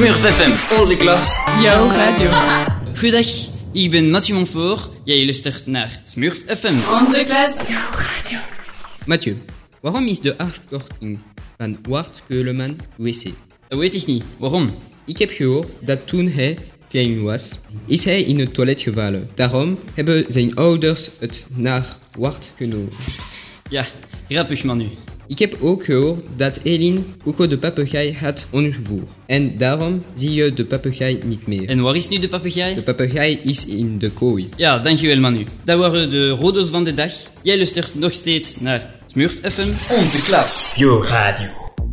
Smurf FM, onze klas. Jouw radio. Goedendag, ik ben Mathieu Montfort. Jij luistert naar Smurf FM. Onze klas. Jouw radio. Mathieu, waarom is de afkorting van Wart Keuleman WC? Dat weet ik niet. Waarom? Ik heb gehoord dat toen hij klein was, is hij in het toilet gevallen. Daarom hebben zijn ouders het naar Wart genomen. Ja, grappig man nu. Ik heb ook gehoord dat Elin Coco de papegaai had ontvoerd. En daarom zie je de papegaai niet meer. En waar is nu de De papegaai? papegaai is in de kooi. Ja, dankjewel Manu. Dat waren de rodos van de dag. Jij luistert nog steeds naar Smurf FM. Onze klas. Jouw radio.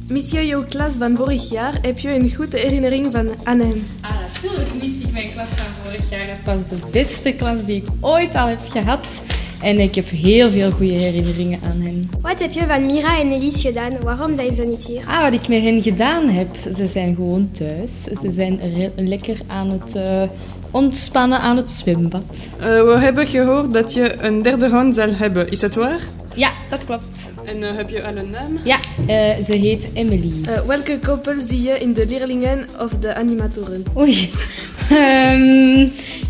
Monsieur, jouw klas van vorig jaar, heb je een goede herinnering van Annem? Ah, natuurlijk miste ik mijn klas van vorig jaar. Het was de beste klas die ik ooit al heb gehad. En ik heb heel veel goede herinneringen aan hen. Wat heb je van Mira en Elise gedaan? Waarom zijn ze niet hier? Ah, wat ik met hen gedaan heb, ze zijn gewoon thuis. Ze zijn lekker aan het eh, ontspannen aan het zwembad. Eh, we hebben gehoord dat je een derde hond zal hebben. Is dat waar? Ja, dat klopt. En eh, heb je al een naam? Ja, eh, ze heet Emily. Eh, welke koppels zie je in de leerlingen of de animatoren? Oei. Ehm,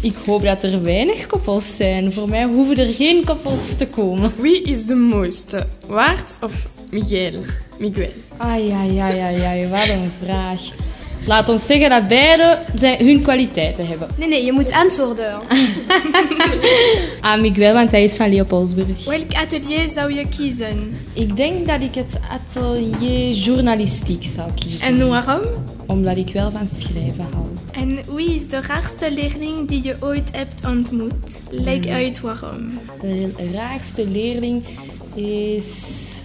ik hoop dat er weinig koppels zijn. Voor mij hoeven er geen koppels te komen. Wie is de mooiste? Waard of Miguel? Miguel. Ai, ai, ai, ai, ai, wat een vraag. Laat ons zeggen dat beide zijn, hun kwaliteiten hebben. Nee, nee, je moet antwoorden. Ah, Miguel, want hij is van Leopoldsburg. Welk atelier zou je kiezen? Ik denk dat ik het atelier journalistiek zou kiezen. En waarom? Omdat ik wel van schrijven hou. En wie is de raarste leerling die je ooit hebt ontmoet? Leg uit waarom. De raarste leerling is...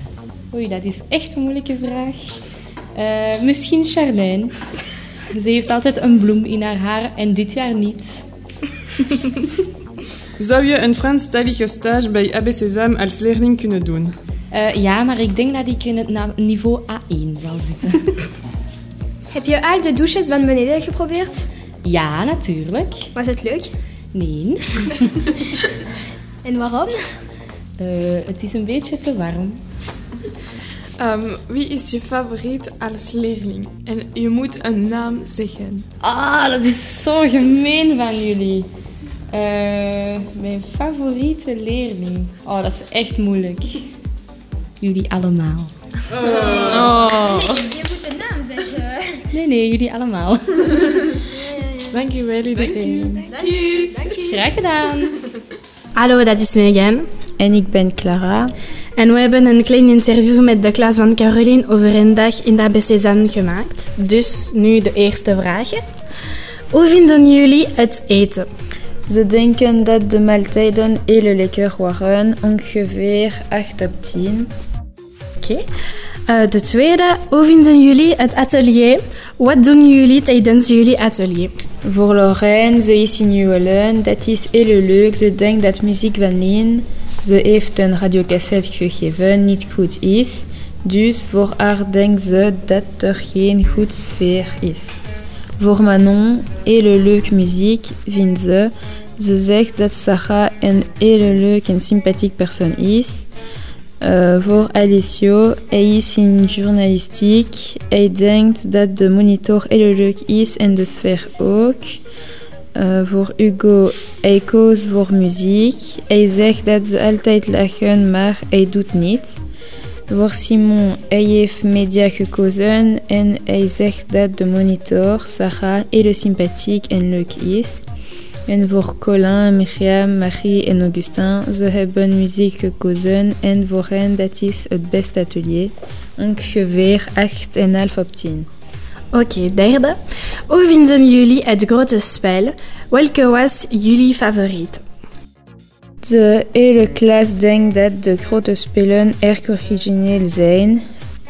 Oei, dat is echt een moeilijke vraag. Eh, misschien Charlène. Ze heeft altijd een bloem in haar haar en dit jaar niet. Zou je een Franstalige stage bij AB Sesam als leerling kunnen doen? Eh, ja, maar ik denk dat ik in het niveau A1 zal zitten. heb je al de douches van beneden geprobeerd? ja, natuurlijk. Was het leuk? Nee, En waarom? Eh, het is een beetje te warm. Ehm, wie is je favoriet als leerling? En je moet een naam zeggen. Ah, dat is zo gemeen van jullie. Eh, mijn favoriete leerling. Oh, dat is echt moeilijk. Jullie allemaal. Nee, je moet een naam zeggen. Nee, nee, jullie allemaal. Dank je wel iedereen. Dank u. Graag gedaan. Hallo, dat is Megan. En ik ben Clara. En we hebben een klein interview met de klas van Caroline over een dag in de ABC gemaakt. Dus nu de eerste vragen. Hoe vinden jullie het eten? Ze denken dat de maaltijden heel lekker waren, ongeveer 8 op 10. Oké. Eh, de tweede, hoe vinden jullie het atelier? Wat doen jullie tijdens jullie atelier? Voor Lorraine, ze is in Juwelen, dat is heel leuk. Ze denkt dat muziek van Lien, ze heeft een radiocassette gegeven, niet goed is. Dus voor haar denkt ze dat er geen goed sfeer is. Voor Manon, hele leuk muziek, vindt ze. Ze zegt dat Sarah een hele leuk en sympathiek persoon is. Uh, voor Alessio, hij is in journalistiek. Hij denkt dat de monitor heel leuk is en de sfeer ook. Uh, voor Hugo, hij koos voor muziek. Hij dat ze altijd lachen, maar hij doet niet. Voor Simon, hij media gekozen en hij zegt dat de monitor, Sarah, heel sympathiek en leuk is. En voor Colin, Myriam, Marie en Augustin, ze hebben muziek gekozen en voor hen dat is het beste atelier. Ongeveer 8,5 op 10. Oké, derde. Hoe vinden jullie het grote spel? Welke was jullie favoriet? De hele klas denkt dat de grote spelen erg origineel zijn.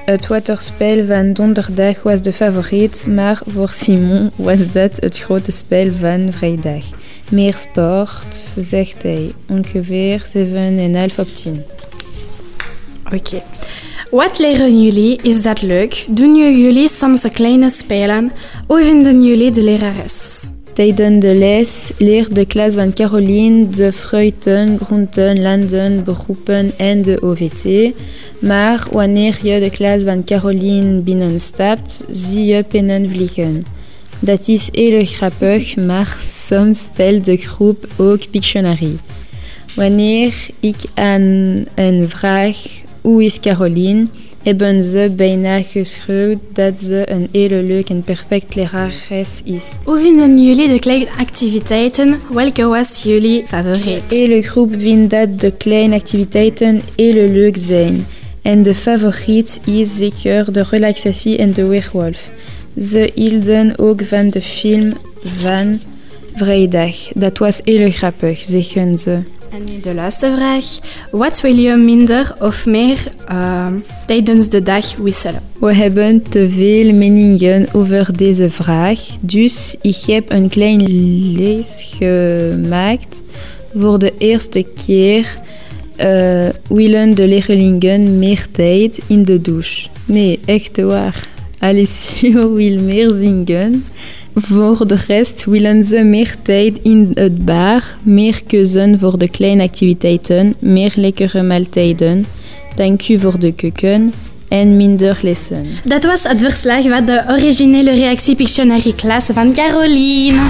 Het waterspel van donderdag was de favoriet, maar voor Simon was dat het grote spel van vrijdag. Meer sport, zegt hij, ongeveer 7,5 op 10. Oké. Wat leren jullie? Is dat leuk? Doen jullie soms kleine spelen? Hoe vinden jullie de lerares? Tijdens de les leert de klas van Caroline de fruiten, groenten, landen, beroepen en de OVT. Maar wanneer je de klas van Caroline binnenstapt, zie je pennen vliegen. Dat is heel grappig, maar soms speelt de groep ook Pictionary. Wanneer ik aan een vraag hoe is Caroline, hebben ze bijna geschreeuwd dat ze een hele leuke en perfect lerares is. Hoe vinden jullie de kleine activiteiten? Welke was jullie favoriet? De hele groep vindt dat de kleine activiteiten heel leuk zijn. En de favoriet is zeker de relaxatie en de weerwolf. Ze hielden ook van de film van vrijdag. Dat was heel grappig, zeggen ze. En nu de laatste vraag. Wat wil je minder of meer uh, tijdens de dag wisselen? We hebben te veel meningen over deze vraag, dus ik heb een klein lijst gemaakt. Voor de eerste keer uh, willen de leerlingen meer tijd in de douche. Nee, echt waar. Alessio wil meer zingen. Voor de rest willen ze meer tijd in het bar, meer keuze voor de kleine activiteiten, meer lekkere maaltijden. Dank u voor de keuken en minder lessen. Dat was het verslag van de originele reactie Pictionary klas van Caroline.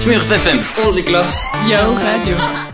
Smurf FM, onze klas. Jouw radio.